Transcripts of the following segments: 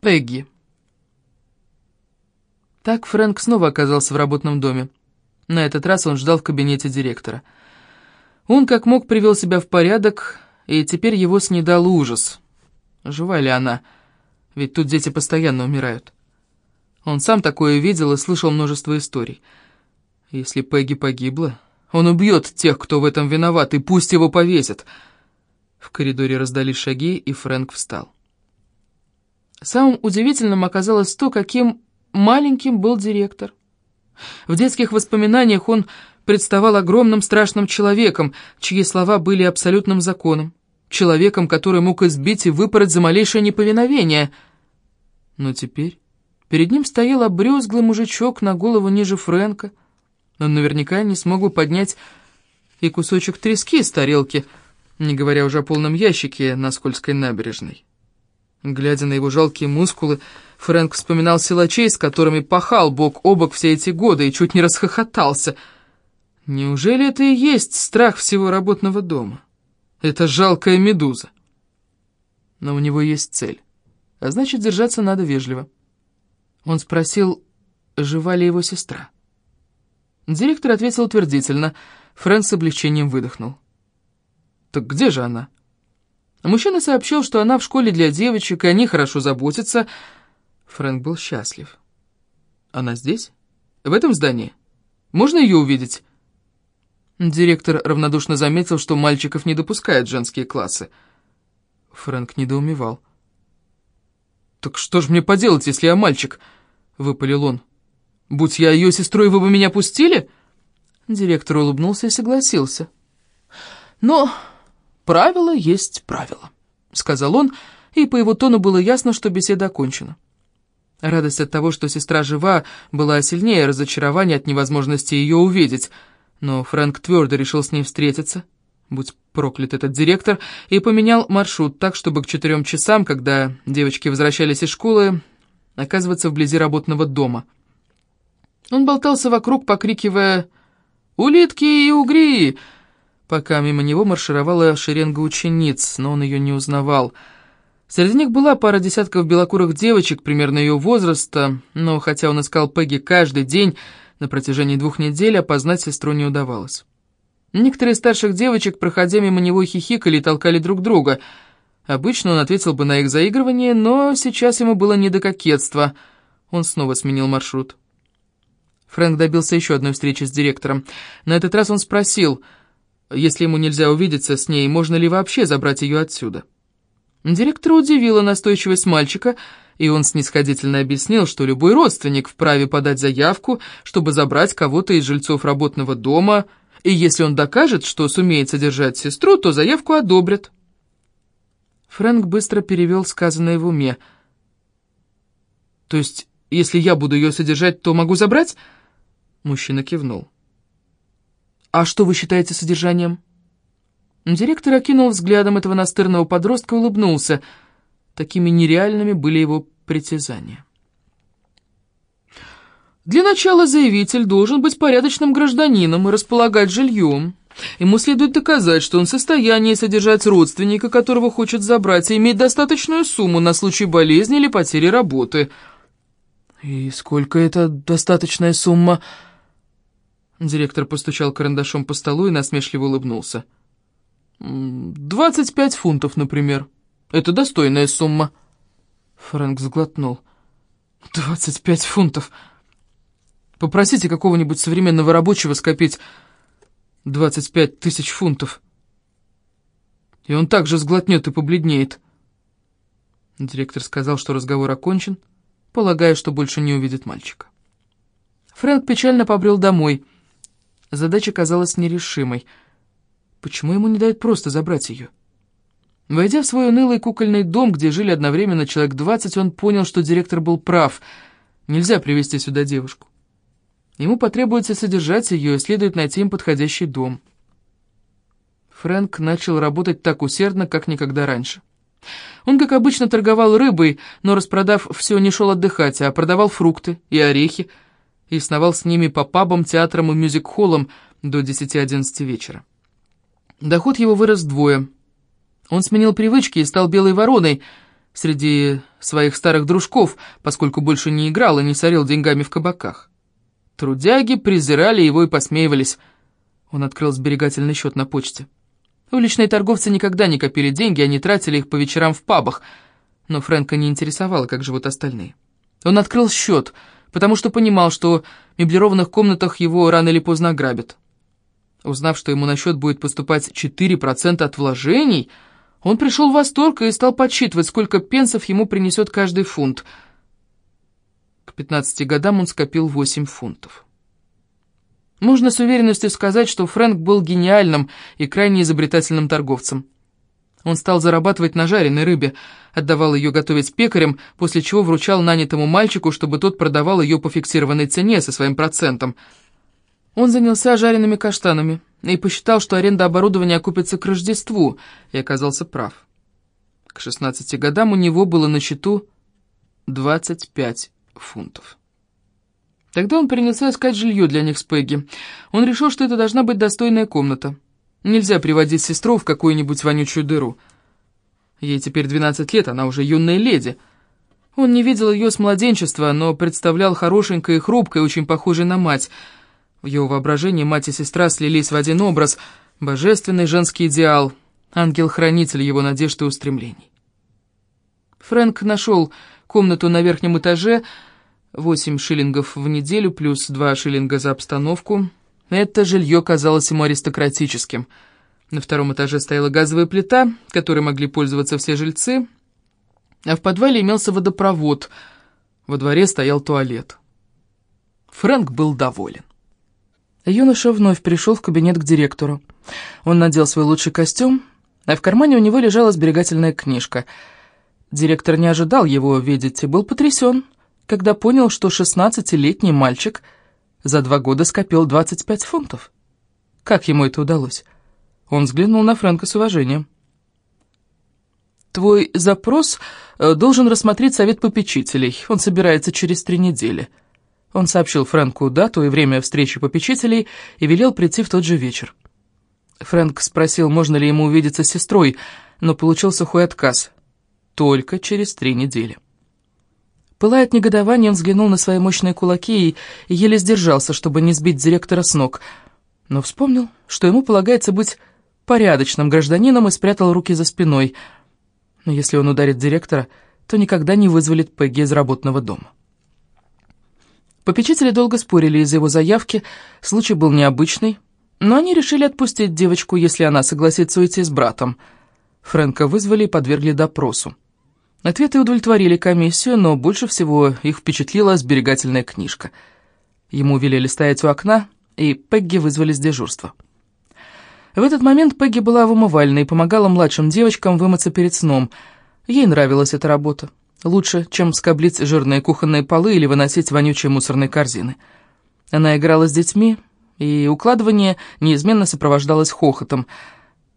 Пегги. Так Фрэнк снова оказался в работном доме. На этот раз он ждал в кабинете директора. Он как мог привел себя в порядок, и теперь его снедал ужас. Жива ли она? Ведь тут дети постоянно умирают. Он сам такое видел и слышал множество историй. Если Пегги погибла, он убьет тех, кто в этом виноват, и пусть его повесят. В коридоре раздались шаги, и Фрэнк встал. Самым удивительным оказалось то, каким маленьким был директор. В детских воспоминаниях он представал огромным страшным человеком, чьи слова были абсолютным законом, человеком, который мог избить и выпороть за малейшее неповиновение. Но теперь перед ним стоял обрюзглый мужичок на голову ниже Фрэнка. Он наверняка не смог бы поднять и кусочек трески с тарелки, не говоря уже о полном ящике на скользкой набережной. Глядя на его жалкие мускулы, Фрэнк вспоминал силачей, с которыми пахал бок о бок все эти годы, и чуть не расхохотался. Неужели это и есть страх всего работного дома? Это жалкая медуза. Но у него есть цель, а значит, держаться надо вежливо. Он спросил, жива ли его сестра. Директор ответил утвердительно. Фрэнк с облегчением выдохнул. «Так где же она?» Мужчина сообщил, что она в школе для девочек, и они хорошо заботятся. Фрэнк был счастлив. «Она здесь? В этом здании? Можно ее увидеть?» Директор равнодушно заметил, что мальчиков не допускают женские классы. Фрэнк недоумевал. «Так что ж мне поделать, если я мальчик?» — выпалил он. «Будь я ее сестрой, вы бы меня пустили?» Директор улыбнулся и согласился. «Но «Правило есть правило», — сказал он, и по его тону было ясно, что беседа окончена. Радость от того, что сестра жива, была сильнее разочарования от невозможности ее увидеть, но Фрэнк твердо решил с ней встретиться, будь проклят этот директор, и поменял маршрут так, чтобы к четырем часам, когда девочки возвращались из школы, оказываться вблизи работного дома. Он болтался вокруг, покрикивая «Улитки и угри!» Пока мимо него маршировала шеренга учениц, но он ее не узнавал. Среди них была пара десятков белокурых девочек примерно ее возраста, но хотя он искал Пегги каждый день, на протяжении двух недель опознать сестру не удавалось. Некоторые старших девочек, проходя мимо него, хихикали и толкали друг друга. Обычно он ответил бы на их заигрывание, но сейчас ему было не до кокетства. Он снова сменил маршрут. Фрэнк добился еще одной встречи с директором. На этот раз он спросил... Если ему нельзя увидеться с ней, можно ли вообще забрать ее отсюда? Директора удивила настойчивость мальчика, и он снисходительно объяснил, что любой родственник вправе подать заявку, чтобы забрать кого-то из жильцов работного дома, и если он докажет, что сумеет содержать сестру, то заявку одобрят. Фрэнк быстро перевел сказанное в уме. «То есть, если я буду ее содержать, то могу забрать?» Мужчина кивнул. «А что вы считаете содержанием?» Директор окинул взглядом этого настырного подростка и улыбнулся. Такими нереальными были его притязания. «Для начала заявитель должен быть порядочным гражданином и располагать жильем. Ему следует доказать, что он в состоянии содержать родственника, которого хочет забрать, и иметь достаточную сумму на случай болезни или потери работы». «И сколько это достаточная сумма?» Директор постучал карандашом по столу и насмешливо улыбнулся. «Двадцать пять фунтов, например. Это достойная сумма». Фрэнк сглотнул. «Двадцать пять фунтов. Попросите какого-нибудь современного рабочего скопить двадцать пять тысяч фунтов. И он также сглотнет и побледнеет». Директор сказал, что разговор окончен, полагая, что больше не увидит мальчика. Фрэнк печально побрел домой. Задача казалась нерешимой. Почему ему не дают просто забрать ее? Войдя в свой унылый кукольный дом, где жили одновременно человек двадцать, он понял, что директор был прав. Нельзя привести сюда девушку. Ему потребуется содержать ее, и следует найти им подходящий дом. Фрэнк начал работать так усердно, как никогда раньше. Он, как обычно, торговал рыбой, но, распродав все, не шел отдыхать, а продавал фрукты и орехи, и сновал с ними по пабам, театрам и мюзик-холлам до 10-11 вечера. Доход его вырос вдвое. Он сменил привычки и стал белой вороной среди своих старых дружков, поскольку больше не играл и не сорил деньгами в кабаках. Трудяги презирали его и посмеивались. Он открыл сберегательный счет на почте. Уличные торговцы никогда не копили деньги, они тратили их по вечерам в пабах, но Фрэнка не интересовало, как живут остальные. Он открыл счет, потому что понимал, что в меблированных комнатах его рано или поздно ограбят. Узнав, что ему на счет будет поступать 4% от вложений, он пришел в восторг и стал подсчитывать, сколько пенсов ему принесет каждый фунт. К 15 годам он скопил 8 фунтов. Можно с уверенностью сказать, что Фрэнк был гениальным и крайне изобретательным торговцем. Он стал зарабатывать на жареной рыбе, отдавал ее готовить пекарям, после чего вручал нанятому мальчику, чтобы тот продавал ее по фиксированной цене со своим процентом. Он занялся жареными каштанами и посчитал, что аренда оборудования окупится к Рождеству, и оказался прав. К 16 годам у него было на счету 25 фунтов. Тогда он принялся искать жилье для них с Пегги. Он решил, что это должна быть достойная комната. Нельзя приводить сестру в какую-нибудь вонючую дыру. Ей теперь 12 лет, она уже юная леди. Он не видел ее с младенчества, но представлял хорошенькой и хрупкой, очень похожей на мать. В его воображении мать и сестра слились в один образ, божественный женский идеал, ангел-хранитель его надежд и устремлений. Фрэнк нашел комнату на верхнем этаже, 8 шиллингов в неделю плюс 2 шиллинга за обстановку. Это жилье казалось ему аристократическим. На втором этаже стояла газовая плита, которой могли пользоваться все жильцы, а в подвале имелся водопровод. Во дворе стоял туалет. Фрэнк был доволен. Юноша вновь пришел в кабинет к директору. Он надел свой лучший костюм, а в кармане у него лежала сберегательная книжка. Директор не ожидал его видеть и был потрясен — когда понял, что шестнадцатилетний мальчик за два года скопил 25 фунтов. Как ему это удалось? Он взглянул на Фрэнка с уважением. «Твой запрос э, должен рассмотреть совет попечителей. Он собирается через три недели». Он сообщил Фрэнку дату и время встречи попечителей и велел прийти в тот же вечер. Фрэнк спросил, можно ли ему увидеться с сестрой, но получил сухой отказ. Только через три недели. Пылая от негодования, он взглянул на свои мощные кулаки и еле сдержался, чтобы не сбить директора с ног. Но вспомнил, что ему полагается быть порядочным гражданином и спрятал руки за спиной. Но если он ударит директора, то никогда не вызволит Пегги из работного дома. Попечители долго спорили из-за его заявки, случай был необычный, но они решили отпустить девочку, если она согласится уйти с братом. Фрэнка вызвали и подвергли допросу. Ответы удовлетворили комиссию, но больше всего их впечатлила сберегательная книжка. Ему велели стоять у окна, и Пегги вызвали с дежурства. В этот момент Пегги была в умывальной и помогала младшим девочкам вымыться перед сном. Ей нравилась эта работа. Лучше, чем скоблить жирные кухонные полы или выносить вонючие мусорные корзины. Она играла с детьми, и укладывание неизменно сопровождалось хохотом.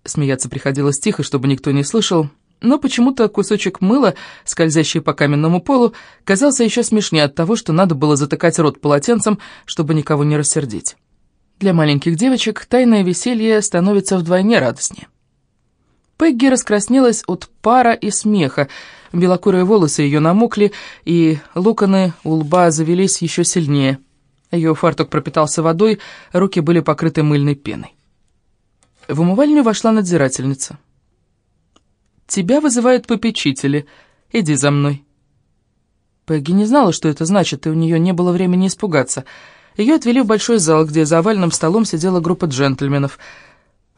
Смеяться приходилось тихо, чтобы никто не слышал, но почему-то кусочек мыла, скользящий по каменному полу, казался еще смешнее от того, что надо было затыкать рот полотенцем, чтобы никого не рассердить. Для маленьких девочек тайное веселье становится вдвойне радостнее. Пегги раскраснелась от пара и смеха, белокурые волосы ее намокли, и локоны у лба завелись еще сильнее. Ее фартук пропитался водой, руки были покрыты мыльной пеной. В умывальню вошла надзирательница. «Тебя вызывают попечители. Иди за мной». Пегги не знала, что это значит, и у нее не было времени испугаться. Ее отвели в большой зал, где за овальным столом сидела группа джентльменов.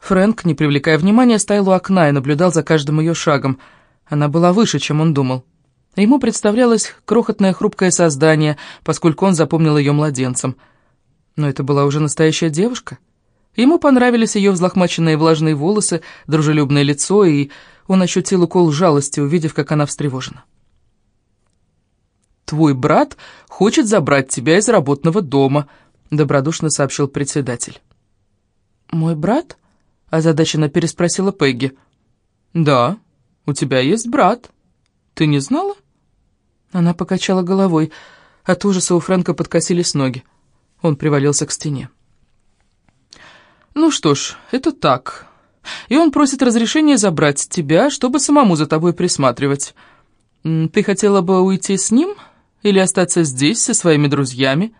Фрэнк, не привлекая внимания, стоял у окна и наблюдал за каждым ее шагом. Она была выше, чем он думал. Ему представлялось крохотное хрупкое создание, поскольку он запомнил ее младенцем. Но это была уже настоящая девушка. Ему понравились ее взлохмаченные влажные волосы, дружелюбное лицо, и он ощутил укол жалости, увидев, как она встревожена. «Твой брат хочет забрать тебя из работного дома», — добродушно сообщил председатель. «Мой брат?» — озадаченно переспросила Пегги. «Да, у тебя есть брат. Ты не знала?» Она покачала головой. От ужаса у Фрэнка подкосились ноги. Он привалился к стене. «Ну что ж, это так. И он просит разрешения забрать тебя, чтобы самому за тобой присматривать. «Ты хотела бы уйти с ним или остаться здесь со своими друзьями?»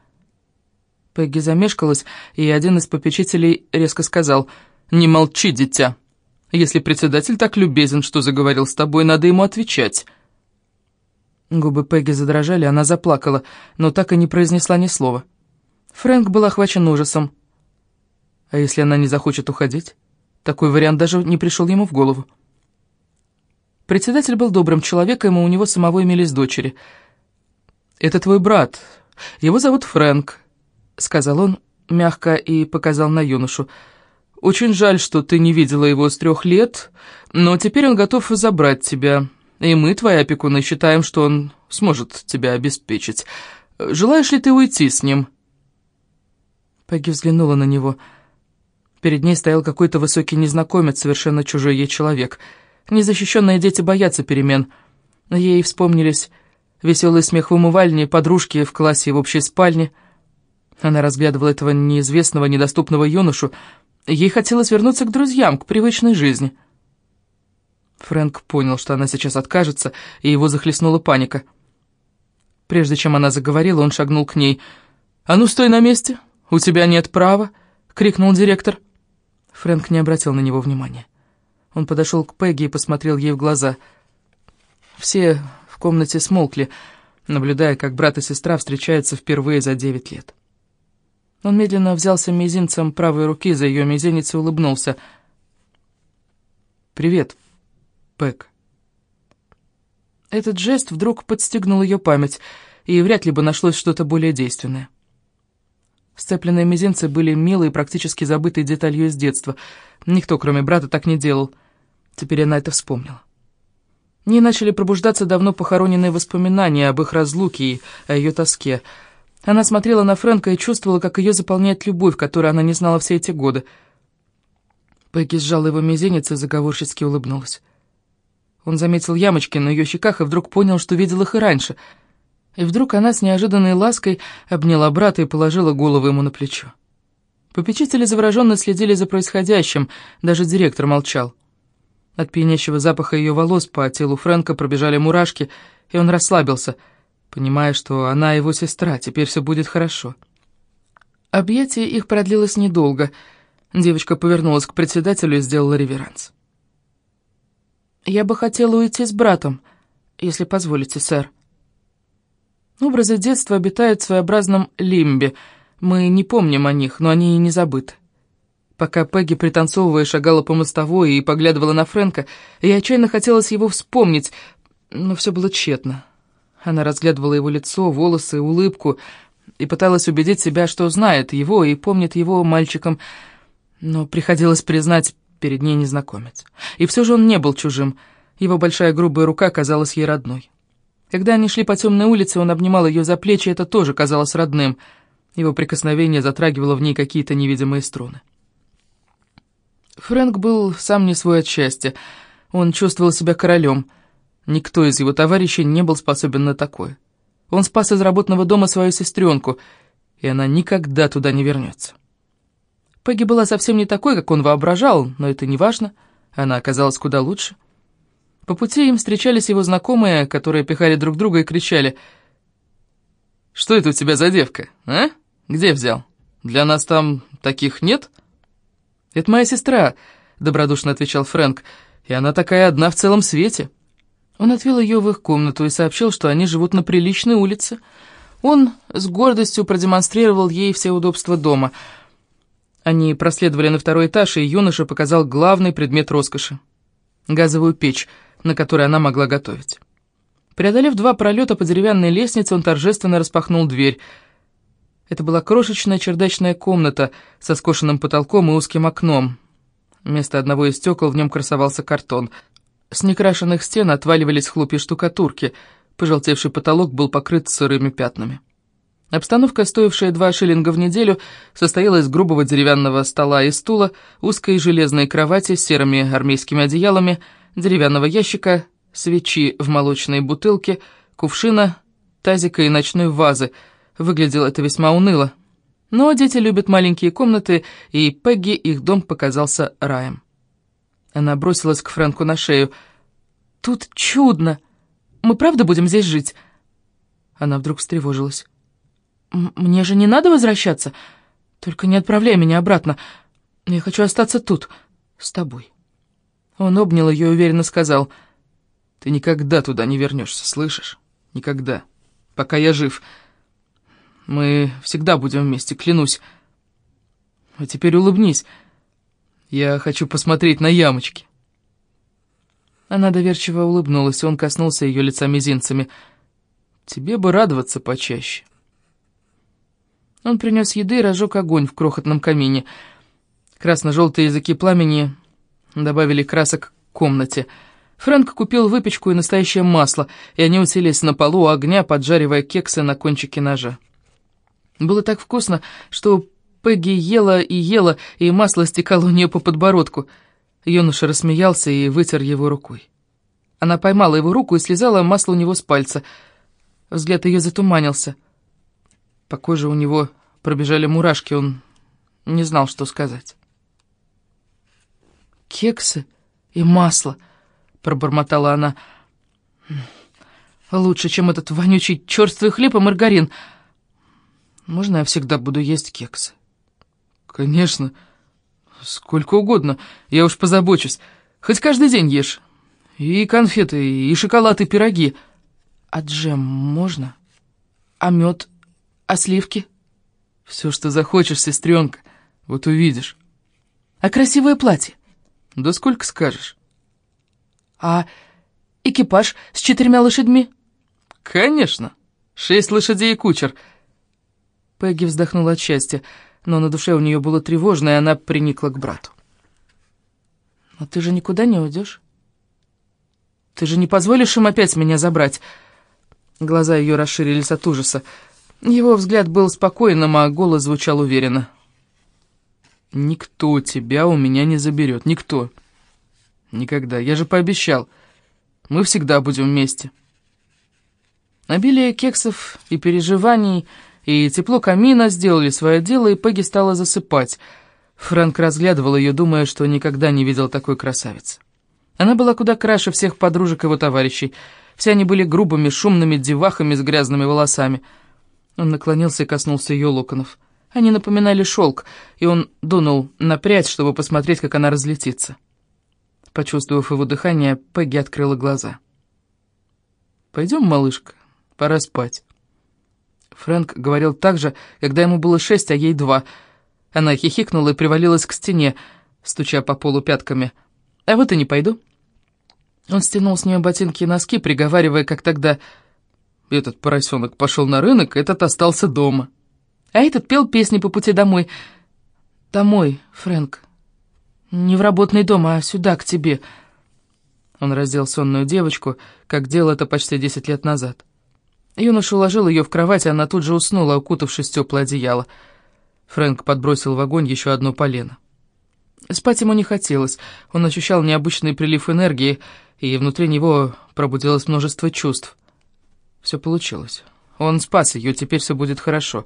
Пегги замешкалась, и один из попечителей резко сказал «Не молчи, дитя. Если председатель так любезен, что заговорил с тобой, надо ему отвечать». Губы Пегги задрожали, она заплакала, но так и не произнесла ни слова. Фрэнк был охвачен ужасом. А если она не захочет уходить? Такой вариант даже не пришел ему в голову. Председатель был добрым человеком, и у него самого имелись дочери. «Это твой брат. Его зовут Фрэнк», — сказал он мягко и показал на юношу. «Очень жаль, что ты не видела его с трех лет, но теперь он готов забрать тебя, и мы, твои опекуны, считаем, что он сможет тебя обеспечить. Желаешь ли ты уйти с ним?» Пегги взглянула на него. Перед ней стоял какой-то высокий незнакомец, совершенно чужой ей человек — Незащищенные дети боятся перемен. Ей вспомнились веселый смех в умывальне, подружки в классе и в общей спальне. Она разглядывала этого неизвестного, недоступного юношу. Ей хотелось вернуться к друзьям, к привычной жизни. Фрэнк понял, что она сейчас откажется, и его захлестнула паника. Прежде чем она заговорила, он шагнул к ней. «А ну, стой на месте! У тебя нет права!» — крикнул директор. Фрэнк не обратил на него внимания. Он подошел к Пегги и посмотрел ей в глаза. Все в комнате смолкли, наблюдая, как брат и сестра встречаются впервые за девять лет. Он медленно взялся мизинцем правой руки за ее мизинец и улыбнулся. «Привет, Пэг». Этот жест вдруг подстегнул ее память, и вряд ли бы нашлось что-то более действенное. Сцепленные мизинцы были милой практически забытой деталью из детства. Никто, кроме брата, так не делал — Теперь она это вспомнила. Не начали пробуждаться давно похороненные воспоминания об их разлуке и о ее тоске. Она смотрела на Фрэнка и чувствовала, как ее заполняет любовь, которую она не знала все эти годы. Пегги сжала его мизинец и заговорчески улыбнулась. Он заметил ямочки на ее щеках и вдруг понял, что видел их и раньше. И вдруг она с неожиданной лаской обняла брата и положила голову ему на плечо. Попечители завороженно следили за происходящим, даже директор молчал. От пьянящего запаха ее волос по телу Фрэнка пробежали мурашки, и он расслабился, понимая, что она его сестра, теперь все будет хорошо. Объятие их продлилось недолго. Девочка повернулась к председателю и сделала реверанс. «Я бы хотела уйти с братом, если позволите, сэр». Образы детства обитают в своеобразном лимбе. Мы не помним о них, но они и не забыты. Пока Пегги, пританцовывая, шагала по мостовой и поглядывала на Фрэнка, я отчаянно хотелось его вспомнить, но все было тщетно. Она разглядывала его лицо, волосы, улыбку и пыталась убедить себя, что знает его и помнит его мальчиком, но приходилось признать перед ней незнакомец. И все же он не был чужим, его большая грубая рука казалась ей родной. Когда они шли по темной улице, он обнимал ее за плечи, это тоже казалось родным. Его прикосновение затрагивало в ней какие-то невидимые струны. Фрэнк был сам не свой от счастья. Он чувствовал себя королем. Никто из его товарищей не был способен на такое. Он спас из работного дома свою сестренку, и она никогда туда не вернется. Пегги была совсем не такой, как он воображал, но это не важно. Она оказалась куда лучше. По пути им встречались его знакомые, которые пихали друг друга и кричали. «Что это у тебя за девка, а? Где взял? Для нас там таких нет?» «Это моя сестра», — добродушно отвечал Фрэнк, — «и она такая одна в целом свете». Он отвел ее в их комнату и сообщил, что они живут на приличной улице. Он с гордостью продемонстрировал ей все удобства дома. Они проследовали на второй этаж, и юноша показал главный предмет роскоши — газовую печь, на которой она могла готовить. Преодолев два пролета по деревянной лестнице, он торжественно распахнул дверь — это была крошечная чердачная комната со скошенным потолком и узким окном. Вместо одного из стекол в нем красовался картон. С некрашенных стен отваливались хлопья штукатурки, пожелтевший потолок был покрыт сырыми пятнами. Обстановка, стоившая два шиллинга в неделю, состояла из грубого деревянного стола и стула, узкой железной кровати с серыми армейскими одеялами, деревянного ящика, свечи в молочной бутылке, кувшина, тазика и ночной вазы — Выглядело это весьма уныло. Но дети любят маленькие комнаты, и Пегги их дом показался раем. Она бросилась к Фрэнку на шею. «Тут чудно! мы правда будем здесь жить?» Она вдруг встревожилась. «Мне же не надо возвращаться. Только не отправляй меня обратно. Я хочу остаться тут, с тобой». Он обнял ее и уверенно сказал, «Ты никогда туда не вернешься, слышишь? Никогда. Пока я жив. Мы всегда будем вместе, клянусь. А теперь улыбнись. Я хочу посмотреть на ямочки». Она доверчиво улыбнулась, и он коснулся ее лица мизинцами. «Тебе бы радоваться почаще». Он принес еды и разжег огонь в крохотном камине. Красно-желтые языки пламени добавили красок к комнате. Фрэнк купил выпечку и настоящее масло, и они уселись на полу у огня, поджаривая кексы на кончике ножа. Было так вкусно, что Пегги ела и ела, и масло стекало у нее по подбородку. Юноша рассмеялся и вытер его рукой. Она поймала его руку и слезала масло у него с пальца. Взгляд ее затуманился. По коже у него пробежали мурашки, он не знал, что сказать. «Кексы и масло», — пробормотала она. «Лучше, чем этот вонючий черствый хлеб и маргарин. Можно я всегда буду есть кексы?» «Конечно. Сколько угодно. Я уж позабочусь. Хоть каждый день ешь. И конфеты, и шоколад, и пироги. А джем можно? А мед? А сливки?» «Все, что захочешь, сестренка. Вот увидишь». «А красивое платье?» «Да сколько скажешь». «А экипаж с четырьмя лошадьми?» «Конечно. Шесть лошадей и кучер». Пегги вздохнула от счастья но на душе у нее было тревожно, и она приникла к брату. «Но ты же никуда не уйдешь? Ты же не позволишь им опять меня забрать?» Глаза ее расширились от ужаса. Его взгляд был спокойным, а голос звучал уверенно. «Никто тебя у меня не заберет, никто. Никогда. Я же пообещал. Мы всегда будем вместе». Обилие кексов и переживаний и тепло камина сделали свое дело, и Пегги стала засыпать. Фрэнк разглядывал ее, думая, что никогда не видел такой красавицы. Она была куда краше всех подружек его товарищей. Все они были грубыми, шумными девахами с грязными волосами. Он наклонился и коснулся ее локонов. Они напоминали шелк, и он дунул на прядь, чтобы посмотреть, как она разлетится. Почувствовав его дыхание, Пегги открыла глаза. «Пойдем, малышка, пора спать». Фрэнк говорил так же, когда ему было шесть, а ей два. Она хихикнула и привалилась к стене, стуча по полу пятками. «А вот и не пойду». Он стянул с нее ботинки и носки, приговаривая, как тогда... Этот поросенок пошел на рынок, этот остался дома. А этот пел песни по пути домой. «Домой, Фрэнк. Не в работный дом, а сюда, к тебе». Он раздел сонную девочку, как делал это почти десять лет назад. Юноша уложил ее в кровать, и она тут же уснула, укутавшись в теплое одеяло. Фрэнк подбросил в огонь еще одно полено. Спать ему не хотелось, он ощущал необычный прилив энергии, и внутри него пробудилось множество чувств. Все получилось. Он спас ее, теперь все будет хорошо.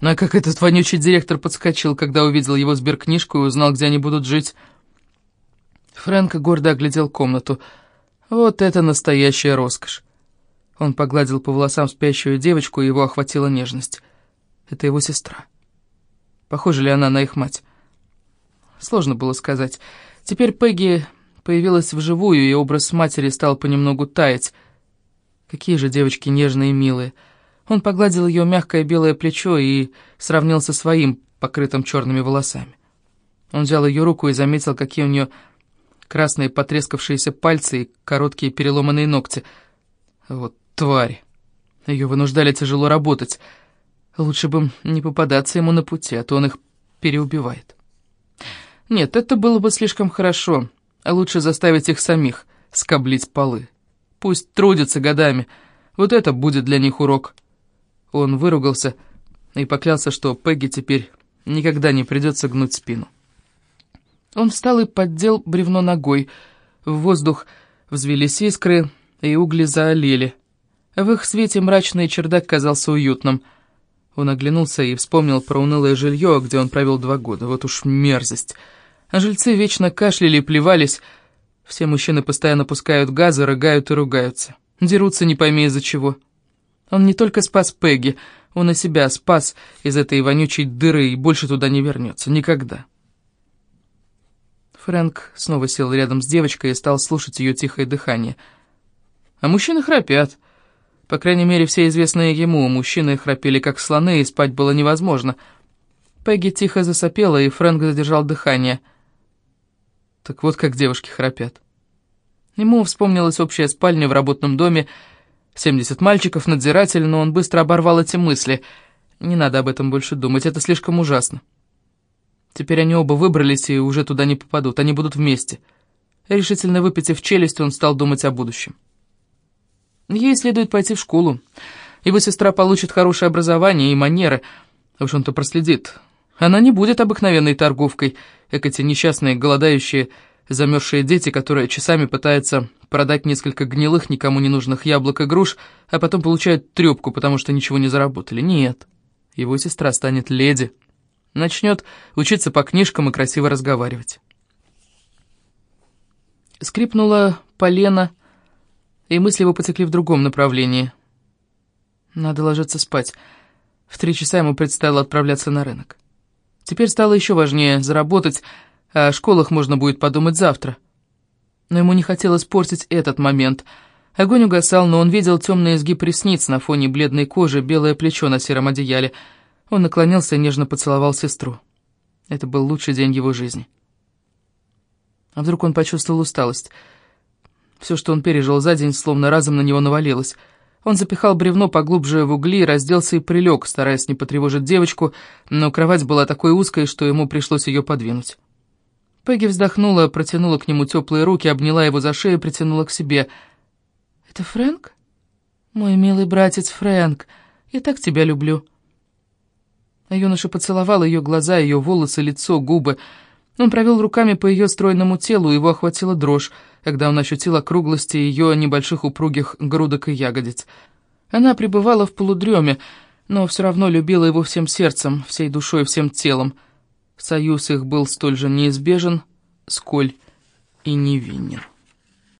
Ну а как этот вонючий директор подскочил, когда увидел его сберкнижку и узнал, где они будут жить? Фрэнк гордо оглядел комнату. Вот это настоящая роскошь. Он погладил по волосам спящую девочку, и его охватила нежность. Это его сестра. Похожа ли она на их мать? Сложно было сказать. Теперь Пегги появилась вживую, и образ матери стал понемногу таять. Какие же девочки нежные и милые. Он погладил ее мягкое белое плечо и сравнил со своим, покрытым черными волосами. Он взял ее руку и заметил, какие у нее красные потрескавшиеся пальцы и короткие переломанные ногти. Вот Тварь. Ее вынуждали тяжело работать. Лучше бы не попадаться ему на пути, а то он их переубивает. Нет, это было бы слишком хорошо. Лучше заставить их самих скоблить полы. Пусть трудятся годами. Вот это будет для них урок. Он выругался и поклялся, что Пегги теперь никогда не придется гнуть спину. Он встал и поддел бревно ногой. В воздух взвелись искры, и угли заолели. В их свете мрачный чердак казался уютным. Он оглянулся и вспомнил про унылое жилье, где он провел два года. Вот уж мерзость. А жильцы вечно кашляли и плевались. Все мужчины постоянно пускают газы, рыгают и ругаются. Дерутся не пойми из-за чего. Он не только спас Пегги, он и себя спас из этой вонючей дыры и больше туда не вернется. Никогда. Фрэнк снова сел рядом с девочкой и стал слушать ее тихое дыхание. А мужчины храпят. По крайней мере, все известные ему мужчины храпели как слоны, и спать было невозможно. Пегги тихо засопела, и Фрэнк задержал дыхание. Так вот как девушки храпят. Ему вспомнилась общая спальня в работном доме, 70 мальчиков, надзиратель, но он быстро оборвал эти мысли. Не надо об этом больше думать, это слишком ужасно. Теперь они оба выбрались и уже туда не попадут, они будут вместе. Решительно выпитив челюсть, он стал думать о будущем. Ей следует пойти в школу. Его сестра получит хорошее образование и манеры. Уж он-то проследит. Она не будет обыкновенной торговкой, как эти несчастные, голодающие, замерзшие дети, которые часами пытаются продать несколько гнилых, никому не нужных яблок и груш, а потом получают трепку, потому что ничего не заработали. Нет, его сестра станет леди. Начнет учиться по книжкам и красиво разговаривать. Скрипнула полено, и мысли его потекли в другом направлении. Надо ложиться спать. В три часа ему предстояло отправляться на рынок. Теперь стало еще важнее заработать, о школах можно будет подумать завтра. Но ему не хотелось портить этот момент. Огонь угасал, но он видел темный изгиб ресниц на фоне бледной кожи, белое плечо на сером одеяле — он наклонился и нежно поцеловал сестру. Это был лучший день его жизни. А вдруг он почувствовал усталость? Все, что он пережил за день, словно разом на него навалилось. Он запихал бревно поглубже в угли, разделся и прилег, стараясь не потревожить девочку, но кровать была такой узкой, что ему пришлось ее подвинуть. Пегги вздохнула, протянула к нему теплые руки, обняла его за шею и притянула к себе. «Это Фрэнк? Мой милый братец Фрэнк, я так тебя люблю». А юноша поцеловал ее глаза, ее волосы, лицо, губы. Он провел руками по ее стройному телу, его охватила дрожь, когда он ощутил округлости ее небольших упругих грудок и ягодиц. Она пребывала в полудреме, но все равно любила его всем сердцем, всей душой, всем телом. Союз их был столь же неизбежен, сколь и невинен.